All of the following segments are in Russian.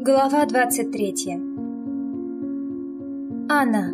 Глава двадцать третья Анна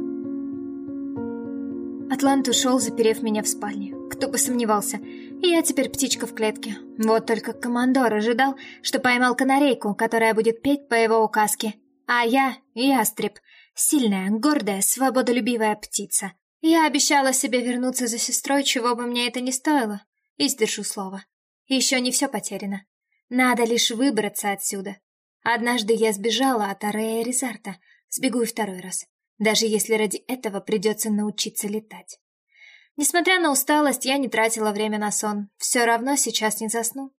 Атлант ушел, заперев меня в спальне. Кто бы сомневался. Я теперь птичка в клетке. Вот только командор ожидал, что поймал канарейку, которая будет петь по его указке. А я — ястреб. Сильная, гордая, свободолюбивая птица. Я обещала себе вернуться за сестрой, чего бы мне это ни стоило. И сдержу слово. Еще не все потеряно. Надо лишь выбраться отсюда. Однажды я сбежала от Арея Резарта. Сбегу и второй раз. Даже если ради этого придется научиться летать. Несмотря на усталость, я не тратила время на сон. Все равно сейчас не засну.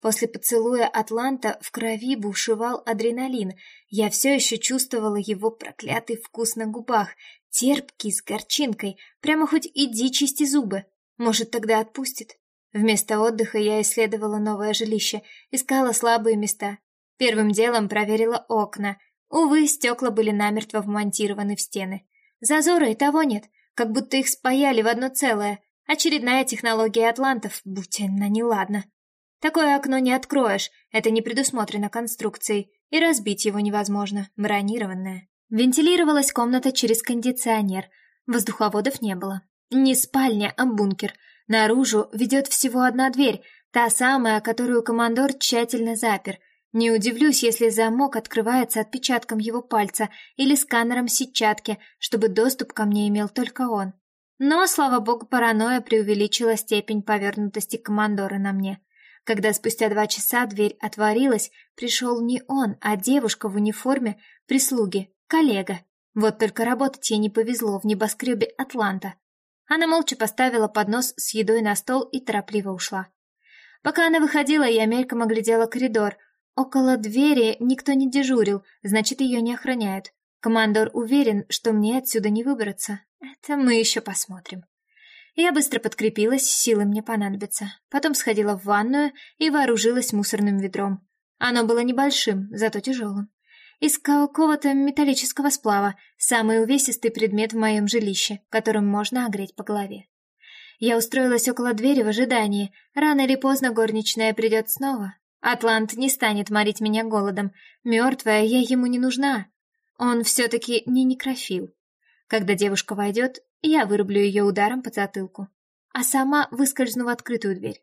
После поцелуя Атланта в крови бушевал адреналин. Я все еще чувствовала его проклятый вкус на губах, терпкий, с горчинкой. Прямо хоть иди чисти зубы. Может, тогда отпустит. Вместо отдыха я исследовала новое жилище, искала слабые места. Первым делом проверила окна. Увы, стекла были намертво вмонтированы в стены. Зазора и того нет, как будто их спаяли в одно целое. Очередная технология атлантов, будь она неладна. Такое окно не откроешь, это не предусмотрено конструкцией, и разбить его невозможно, бронированное. Вентилировалась комната через кондиционер, воздуховодов не было. Не спальня, а бункер. Наружу ведет всего одна дверь, та самая, которую командор тщательно запер. Не удивлюсь, если замок открывается отпечатком его пальца или сканером сетчатки, чтобы доступ ко мне имел только он. Но, слава богу, паранойя преувеличила степень повернутости командора на мне. Когда спустя два часа дверь отворилась, пришел не он, а девушка в униформе прислуги, коллега. Вот только работать ей не повезло в небоскребе Атланта. Она молча поставила поднос с едой на стол и торопливо ушла. Пока она выходила, я мельком оглядела коридор — Около двери никто не дежурил, значит, ее не охраняют. Командор уверен, что мне отсюда не выбраться. Это мы еще посмотрим. Я быстро подкрепилась, силы мне понадобятся. Потом сходила в ванную и вооружилась мусорным ведром. Оно было небольшим, зато тяжелым. Из какого-то металлического сплава, самый увесистый предмет в моем жилище, которым можно огреть по голове. Я устроилась около двери в ожидании. Рано или поздно горничная придет снова, Атлант не станет морить меня голодом. Мертвая я ему не нужна. Он все-таки не некрофил. Когда девушка войдет, я вырублю ее ударом по затылку. А сама выскользну в открытую дверь.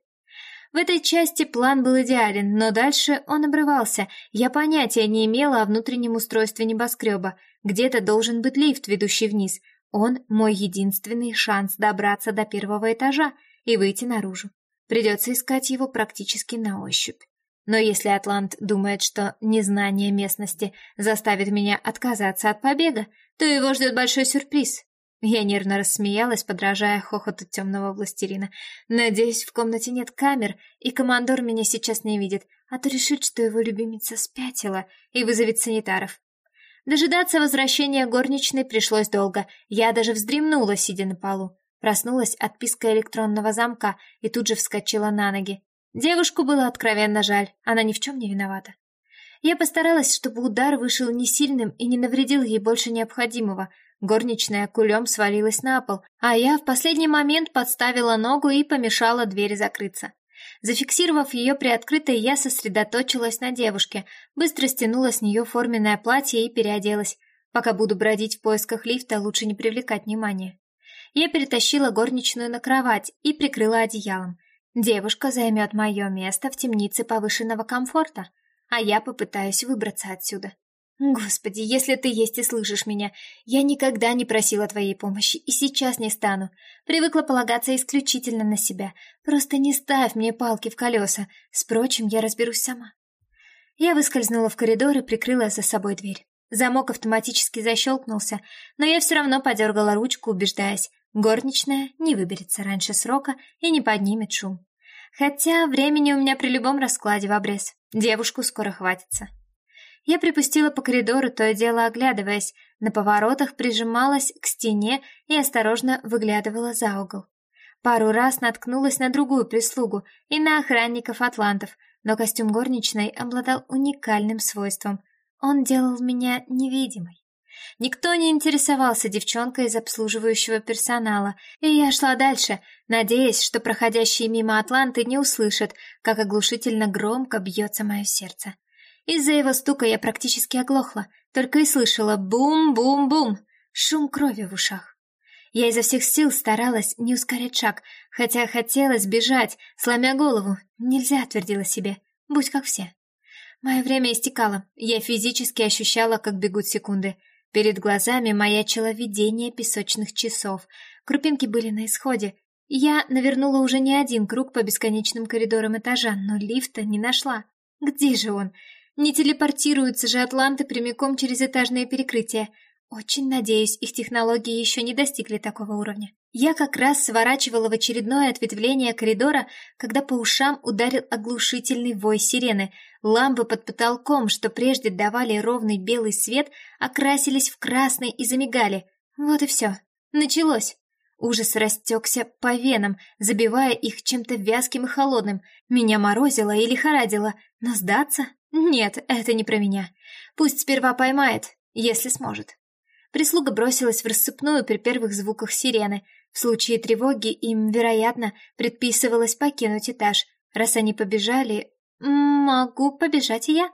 В этой части план был идеален, но дальше он обрывался. Я понятия не имела о внутреннем устройстве небоскреба. Где-то должен быть лифт, ведущий вниз. Он мой единственный шанс добраться до первого этажа и выйти наружу. Придется искать его практически на ощупь. Но если Атлант думает, что незнание местности заставит меня отказаться от побега, то его ждет большой сюрприз. Я нервно рассмеялась, подражая хохоту темного властелина. Надеюсь, в комнате нет камер, и командор меня сейчас не видит, а то решит, что его любимица спятила и вызовет санитаров. Дожидаться возвращения горничной пришлось долго. Я даже вздремнула, сидя на полу. Проснулась от писка электронного замка и тут же вскочила на ноги. Девушку было откровенно жаль, она ни в чем не виновата. Я постаралась, чтобы удар вышел не сильным и не навредил ей больше необходимого. Горничная кулем свалилась на пол, а я в последний момент подставила ногу и помешала двери закрыться. Зафиксировав ее приоткрытой, я сосредоточилась на девушке, быстро стянула с нее форменное платье и переоделась. Пока буду бродить в поисках лифта, лучше не привлекать внимания. Я перетащила горничную на кровать и прикрыла одеялом. Девушка займет мое место в темнице повышенного комфорта, а я попытаюсь выбраться отсюда. Господи, если ты есть и слышишь меня, я никогда не просила твоей помощи и сейчас не стану. Привыкла полагаться исключительно на себя. Просто не ставь мне палки в колеса. С прочим я разберусь сама. Я выскользнула в коридор и прикрыла за собой дверь. Замок автоматически защелкнулся, но я все равно подергала ручку, убеждаясь, горничная не выберется раньше срока и не поднимет шум. Хотя времени у меня при любом раскладе в обрез. Девушку скоро хватится. Я припустила по коридору, то и дело оглядываясь, на поворотах прижималась к стене и осторожно выглядывала за угол. Пару раз наткнулась на другую прислугу и на охранников атлантов, но костюм горничной обладал уникальным свойством. Он делал меня невидимой. Никто не интересовался девчонкой из обслуживающего персонала, и я шла дальше, надеясь, что проходящие мимо Атланты не услышат, как оглушительно громко бьется мое сердце. Из-за его стука я практически оглохла, только и слышала бум-бум-бум, шум крови в ушах. Я изо всех сил старалась не ускорять шаг, хотя хотелось бежать, сломя голову. Нельзя, твердила себе, будь как все. Мое время истекало, я физически ощущала, как бегут секунды. Перед глазами маячило видение песочных часов. Крупинки были на исходе. Я навернула уже не один круг по бесконечным коридорам этажа, но лифта не нашла. Где же он? Не телепортируются же атланты прямиком через этажное перекрытие. Очень надеюсь, их технологии еще не достигли такого уровня. Я как раз сворачивала в очередное ответвление коридора, когда по ушам ударил оглушительный вой сирены. Лампы под потолком, что прежде давали ровный белый свет, окрасились в красный и замигали. Вот и все. Началось. Ужас растекся по венам, забивая их чем-то вязким и холодным. Меня морозило и лихорадило, но сдаться? Нет, это не про меня. Пусть сперва поймает, если сможет. Прислуга бросилась в рассыпную при первых звуках сирены. В случае тревоги им, вероятно, предписывалось покинуть этаж. Раз они побежали, могу побежать и я.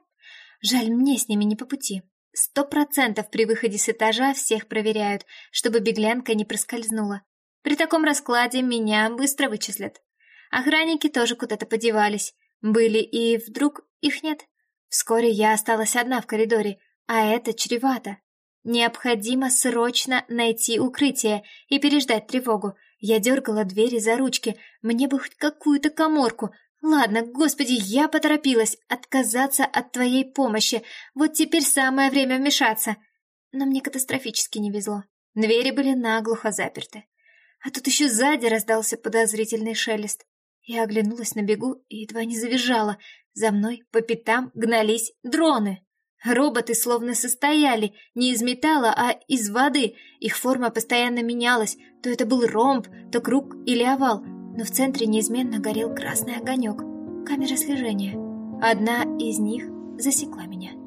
Жаль, мне с ними не по пути. Сто процентов при выходе с этажа всех проверяют, чтобы беглянка не проскользнула. При таком раскладе меня быстро вычислят. Охранники тоже куда-то подевались. Были и вдруг их нет. Вскоре я осталась одна в коридоре, а это чревато. Необходимо срочно найти укрытие и переждать тревогу. Я дергала двери за ручки, мне бы хоть какую-то коморку. Ладно, господи, я поторопилась отказаться от твоей помощи. Вот теперь самое время вмешаться. Но мне катастрофически не везло. Двери были наглухо заперты. А тут еще сзади раздался подозрительный шелест. Я оглянулась на бегу и едва не завизжала. За мной по пятам гнались дроны. Роботы словно состояли не из металла, а из воды. Их форма постоянно менялась. То это был ромб, то круг или овал. Но в центре неизменно горел красный огонек. Камера слежения. Одна из них засекла меня.